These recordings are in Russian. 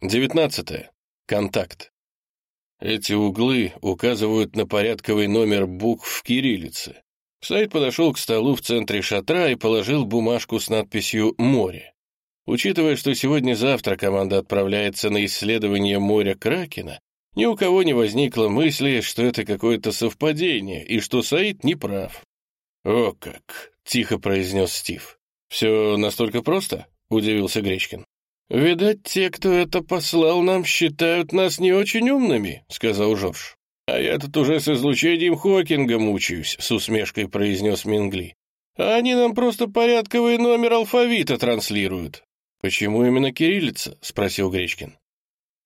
19. Контакт. Эти углы указывают на порядковый номер букв в кириллице. Сайд подошел к столу в центре шатра и положил бумажку с надписью «Море». Учитывая, что сегодня-завтра команда отправляется на исследование моря Кракена, ни у кого не возникло мысли, что это какое-то совпадение и что Саид не прав. «О как!» — тихо произнес Стив. «Все настолько просто?» — удивился Гречкин. «Видать, те, кто это послал нам, считают нас не очень умными», — сказал Жорж. «А я тут уже с излучением Хокинга мучаюсь», — с усмешкой произнес Мингли. «А они нам просто порядковый номер алфавита транслируют». «Почему именно кириллица?» — спросил Гречкин.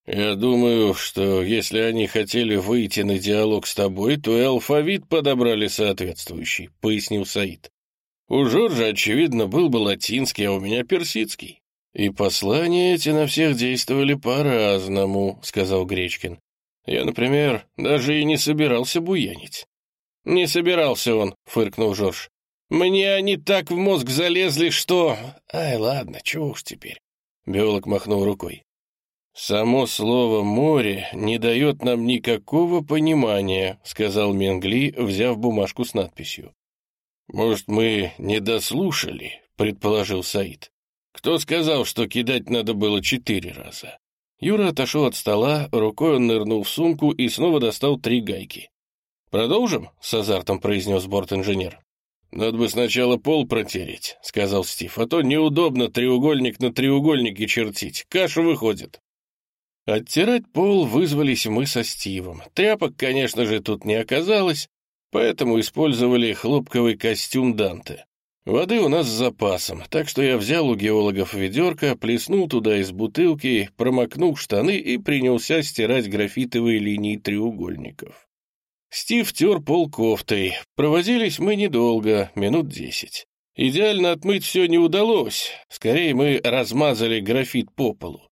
«Я думаю, что если они хотели выйти на диалог с тобой, то и алфавит подобрали соответствующий», — пояснил Саид. «У Жоржа, очевидно, был бы латинский, а у меня персидский». «И послания эти на всех действовали по-разному», — сказал Гречкин. «Я, например, даже и не собирался буянить». «Не собирался он», — фыркнул Жорж. «Мне они так в мозг залезли, что...» «Ай, ладно, чего уж теперь». Биолог махнул рукой. «Само слово «море» не дает нам никакого понимания», — сказал Менгли, взяв бумажку с надписью. «Может, мы не дослушали?» — предположил Саид. Кто сказал, что кидать надо было четыре раза? Юра отошел от стола, рукой он нырнул в сумку и снова достал три гайки. «Продолжим?» — с азартом произнес борт-инженер. «Надо бы сначала пол протереть», — сказал Стив, «а то неудобно треугольник на треугольнике чертить, каша выходит». Оттирать пол вызвались мы со Стивом. Тряпок, конечно же, тут не оказалось, поэтому использовали хлопковый костюм Данте. Воды у нас с запасом, так что я взял у геологов ведерко, плеснул туда из бутылки, промокнул штаны и принялся стирать графитовые линии треугольников. Стив тер пол кофтой. Провозились мы недолго, минут десять. Идеально отмыть все не удалось. Скорее, мы размазали графит по полу.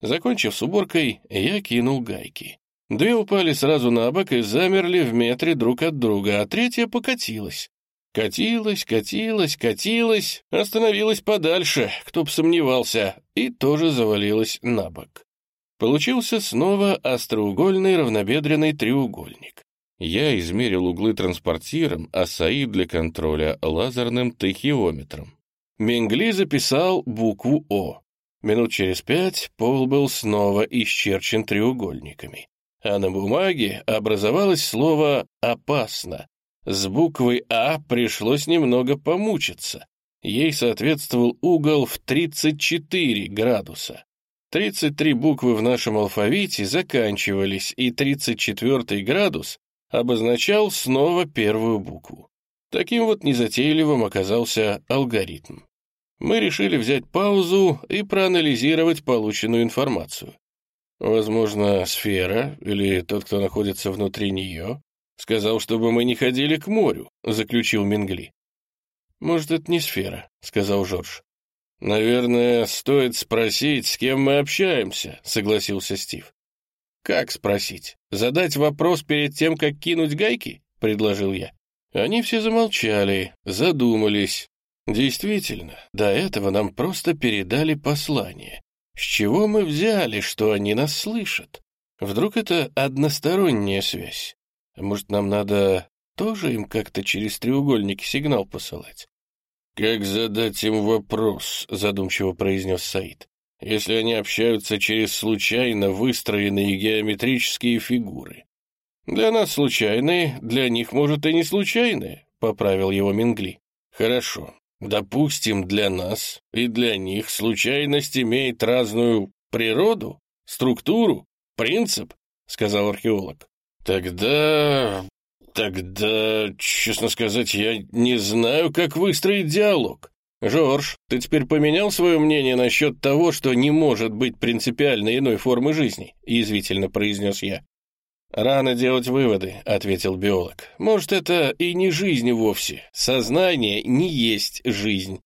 Закончив с уборкой, я кинул гайки. Две упали сразу на бок и замерли в метре друг от друга, а третья покатилась. Катилась, катилась, катилась, остановилась подальше, кто б сомневался, и тоже завалилась на бок. Получился снова остроугольный равнобедренный треугольник. Я измерил углы транспортиром, а Саид для контроля лазерным тахиометром. Менгли записал букву «О». Минут через пять пол был снова исчерчен треугольниками, а на бумаге образовалось слово «опасно», с буквой «А» пришлось немного помучиться. Ей соответствовал угол в 34 градуса. 33 буквы в нашем алфавите заканчивались, и 34 градус обозначал снова первую букву. Таким вот незатейливым оказался алгоритм. Мы решили взять паузу и проанализировать полученную информацию. Возможно, сфера или тот, кто находится внутри нее, Сказал, чтобы мы не ходили к морю, заключил Мингли. Может, это не сфера, сказал Жорж. Наверное, стоит спросить, с кем мы общаемся, согласился Стив. Как спросить? Задать вопрос перед тем, как кинуть гайки? предложил я. Они все замолчали, задумались. Действительно, до этого нам просто передали послание. С чего мы взяли, что они нас слышат? Вдруг это односторонняя связь? Может, нам надо тоже им как-то через треугольники сигнал посылать? «Как задать им вопрос?» — задумчиво произнес Саид. «Если они общаются через случайно выстроенные геометрические фигуры». «Для нас случайные, для них, может, и не случайные», — поправил его Мингли. «Хорошо. Допустим, для нас и для них случайность имеет разную природу, структуру, принцип», — сказал археолог. Тогда... Тогда, честно сказать, я не знаю, как выстроить диалог. Жорж, ты теперь поменял свое мнение насчет того, что не может быть принципиально иной формы жизни? Язвительно произнес я. «Рано делать выводы», — ответил биолог. «Может, это и не жизнь вовсе. Сознание не есть жизнь».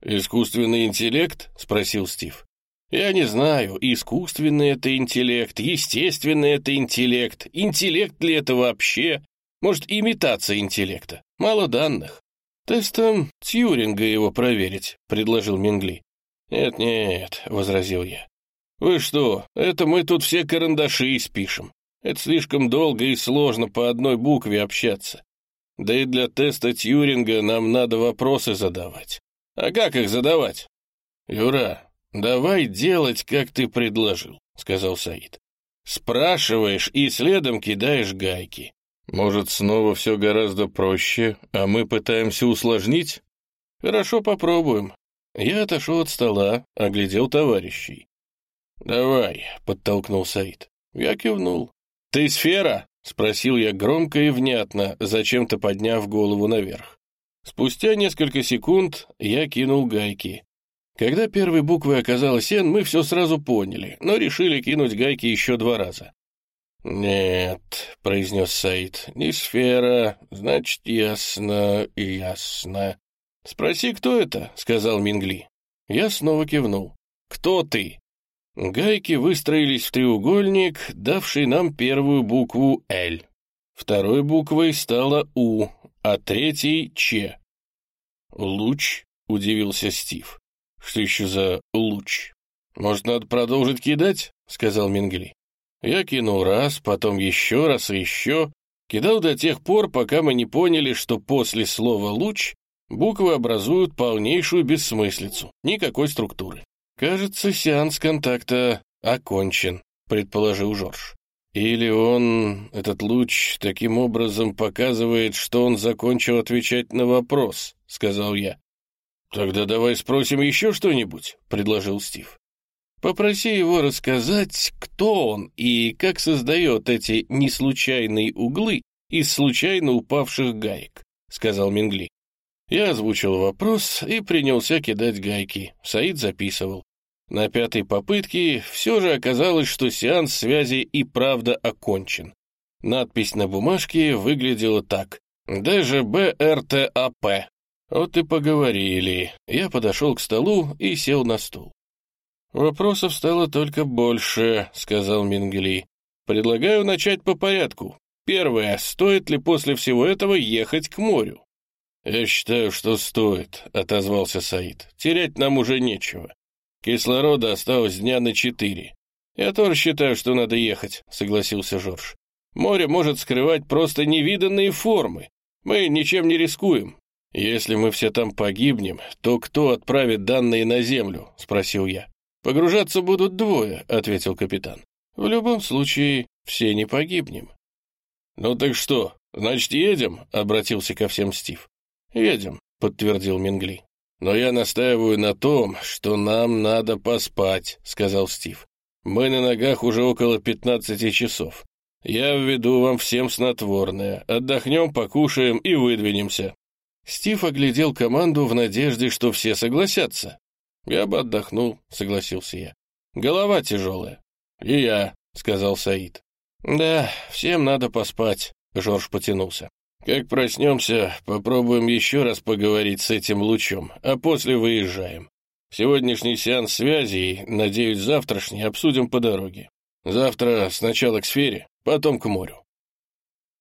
«Искусственный интеллект?» — спросил Стив. Я не знаю, искусственный это интеллект, естественный это интеллект, интеллект ли это вообще, может, имитация интеллекта. Мало данных. Тестом Тьюринга его проверить, предложил Мингли. «Нет-нет», — возразил я. «Вы что, это мы тут все карандаши испишем. Это слишком долго и сложно по одной букве общаться. Да и для теста Тьюринга нам надо вопросы задавать. А как их задавать?» «Юра, давай делать, как ты предложил», — сказал Саид. «Спрашиваешь и следом кидаешь гайки. Может, снова все гораздо проще, а мы пытаемся усложнить? Хорошо, попробуем. Я отошел от стола, оглядел товарищей. «Давай», — подтолкнул Саид. Я кивнул. «Ты сфера?» — спросил я громко и внятно, зачем-то подняв голову наверх. Спустя несколько секунд я кинул гайки. Когда первой буквой оказалась «Н», мы все сразу поняли, но решили кинуть гайки еще два раза. «Нет», — произнес Саид, — «не сфера, значит, ясно, ясно». «Спроси, кто это?» — сказал Мингли. Я снова кивнул. «Кто ты?» Гайки выстроились в треугольник, давший нам первую букву «Л». Второй буквой стала «У», а третьей — «Ч». «Луч?» — удивился Стив. «Что еще за луч?» «Может, надо продолжить кидать?» — сказал Мингли. Я кинул раз, потом еще раз и еще. Кидал до тех пор, пока мы не поняли, что после слова «луч» буквы образуют полнейшую бессмыслицу, никакой структуры. «Кажется, сеанс контакта окончен», — предположил Жорж. «Или он, этот луч, таким образом показывает, что он закончил отвечать на вопрос», — сказал я. «Тогда давай спросим еще что-нибудь», — предложил Стив. Попроси его рассказать, кто он и как создает эти неслучайные углы из случайно упавших гаек», — сказал Мингли. Я озвучил вопрос и принялся кидать гайки. Саид записывал. На пятой попытке все же оказалось, что сеанс связи и правда окончен. Надпись на бумажке выглядела так. ДЖБ-РТАП. Вот и поговорили. Я подошел к столу и сел на стул. «Вопросов стало только больше», — сказал Мингли. «Предлагаю начать по порядку. Первое. Стоит ли после всего этого ехать к морю?» «Я считаю, что стоит», — отозвался Саид. «Терять нам уже нечего. Кислорода осталось дня на четыре». «Я тоже считаю, что надо ехать», — согласился Жорж. «Море может скрывать просто невиданные формы. Мы ничем не рискуем». «Если мы все там погибнем, то кто отправит данные на Землю?» — спросил я. «Погружаться будут двое», — ответил капитан. «В любом случае, все не погибнем». «Ну так что, значит, едем?» — обратился ко всем Стив. «Едем», — подтвердил Мингли. «Но я настаиваю на том, что нам надо поспать», — сказал Стив. «Мы на ногах уже около пятнадцати часов. Я введу вам всем снотворное. Отдохнем, покушаем и выдвинемся». Стив оглядел команду в надежде, что все согласятся. «Я бы отдохнул», — согласился я. «Голова тяжелая». «И я», — сказал Саид. «Да, всем надо поспать», — Жорж потянулся. «Как проснемся, попробуем еще раз поговорить с этим лучом, а после выезжаем. Сегодняшний сеанс связи надеюсь, завтрашний обсудим по дороге. Завтра сначала к сфере, потом к морю.